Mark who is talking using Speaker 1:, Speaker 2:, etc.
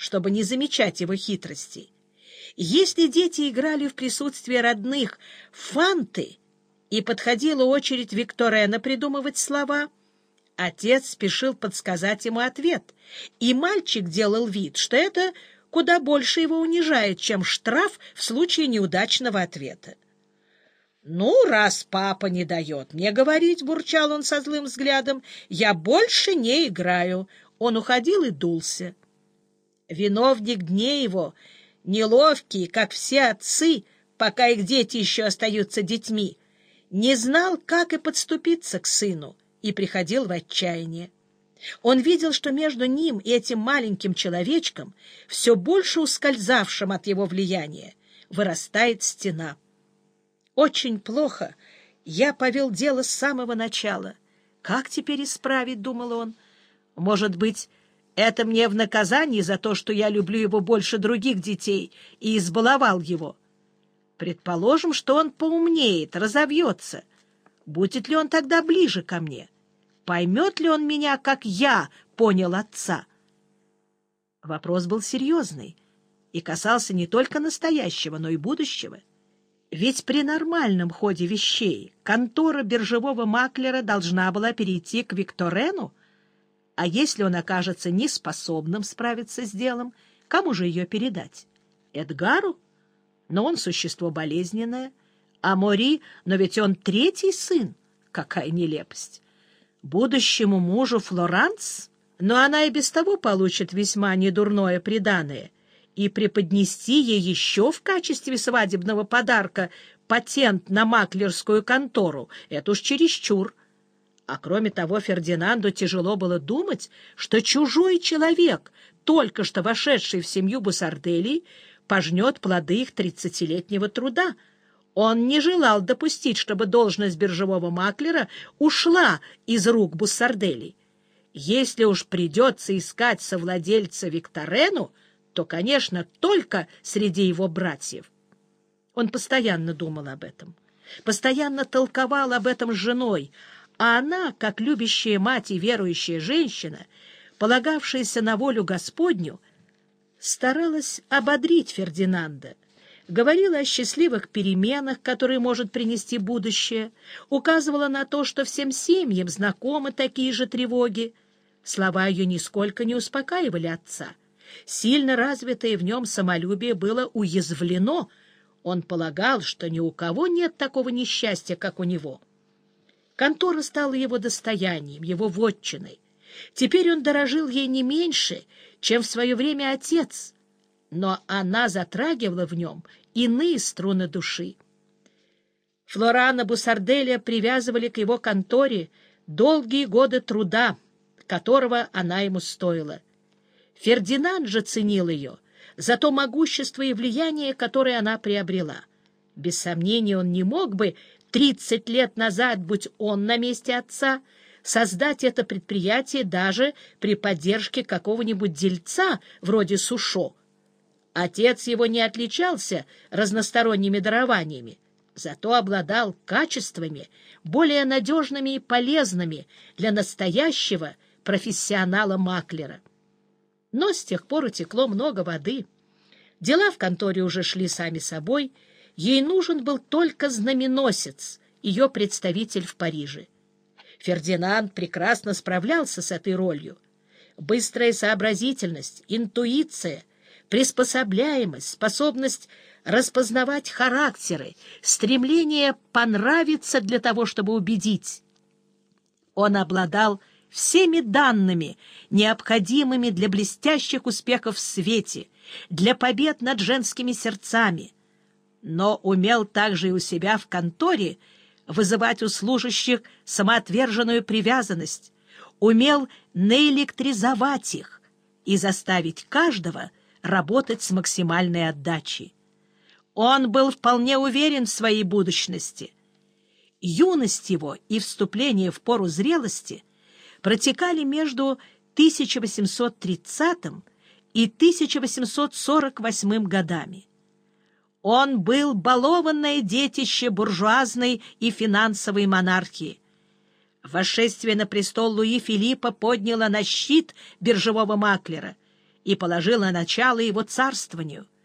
Speaker 1: чтобы не замечать его хитростей. Если дети играли в присутствии родных фанты, и подходила очередь Викторена придумывать слова, отец спешил подсказать ему ответ, и мальчик делал вид, что это куда больше его унижает, чем штраф в случае неудачного ответа. «Ну, раз папа не дает мне говорить, — бурчал он со злым взглядом, — я больше не играю». Он уходил и дулся. Виновник дней его, неловкий, как все отцы, пока их дети еще остаются детьми, не знал, как и подступиться к сыну, и приходил в отчаяние. Он видел, что между ним и этим маленьким человечком, все больше ускользавшим от его влияния, вырастает стена. Очень плохо. Я повел дело с самого начала. Как теперь исправить, — думал он. Может быть, это мне в наказание за то, что я люблю его больше других детей и избаловал его. Предположим, что он поумнеет, разовьется. Будет ли он тогда ближе ко мне? Поймет ли он меня, как я понял отца? Вопрос был серьезный и касался не только настоящего, но и будущего. Ведь при нормальном ходе вещей контора биржевого маклера должна была перейти к Викторену, а если он окажется неспособным справиться с делом, кому же ее передать? Эдгару? Но он существо болезненное. А Мори, но ведь он третий сын. Какая нелепость! Будущему мужу Флоранс? Но она и без того получит весьма недурное приданое — и преподнести ей еще в качестве свадебного подарка патент на маклерскую контору. Это уж чересчур. А кроме того, Фердинанду тяжело было думать, что чужой человек, только что вошедший в семью Бусарделей, пожнет плоды их тридцатилетнего труда. Он не желал допустить, чтобы должность биржевого маклера ушла из рук Буссарделей. Если уж придется искать совладельца Викторену, то, конечно, только среди его братьев. Он постоянно думал об этом, постоянно толковал об этом с женой, а она, как любящая мать и верующая женщина, полагавшаяся на волю Господню, старалась ободрить Фердинанда, говорила о счастливых переменах, которые может принести будущее, указывала на то, что всем семьям знакомы такие же тревоги. Слова ее нисколько не успокаивали отца — Сильно развитое в нем самолюбие было уязвлено. Он полагал, что ни у кого нет такого несчастья, как у него. Контора стала его достоянием, его вотчиной. Теперь он дорожил ей не меньше, чем в свое время отец, но она затрагивала в нем иные струны души. Флорана Бусарделия привязывали к его конторе долгие годы труда, которого она ему стоила — Фердинанд же ценил ее за то могущество и влияние, которое она приобрела. Без сомнения, он не мог бы тридцать лет назад, будь он на месте отца, создать это предприятие даже при поддержке какого-нибудь дельца вроде Сушо. Отец его не отличался разносторонними дарованиями, зато обладал качествами, более надежными и полезными для настоящего профессионала-маклера. Но с тех пор утекло много воды. Дела в конторе уже шли сами собой. Ей нужен был только знаменосец, ее представитель в Париже. Фердинанд прекрасно справлялся с этой ролью. Быстрая сообразительность, интуиция, приспособляемость, способность распознавать характеры, стремление понравиться для того, чтобы убедить. Он обладал всеми данными, необходимыми для блестящих успехов в свете, для побед над женскими сердцами, но умел также и у себя в конторе вызывать у служащих самоотверженную привязанность, умел наэлектризовать их и заставить каждого работать с максимальной отдачей. Он был вполне уверен в своей будущности. Юность его и вступление в пору зрелости — протекали между 1830 и 1848 годами. Он был балованное детище буржуазной и финансовой монархии. Восшествие на престол Луи Филиппа подняло на щит биржевого маклера, и положила начало его царствованию —